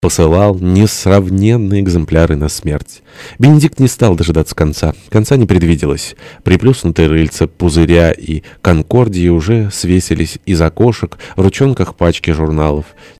посылал несравненные экземпляры на смерть. Бенедикт не стал дожидаться конца. Конца не предвиделось. Приплюснутые рыльца пузыря и конкордии уже свесились из окошек в ручонках пачки журналов.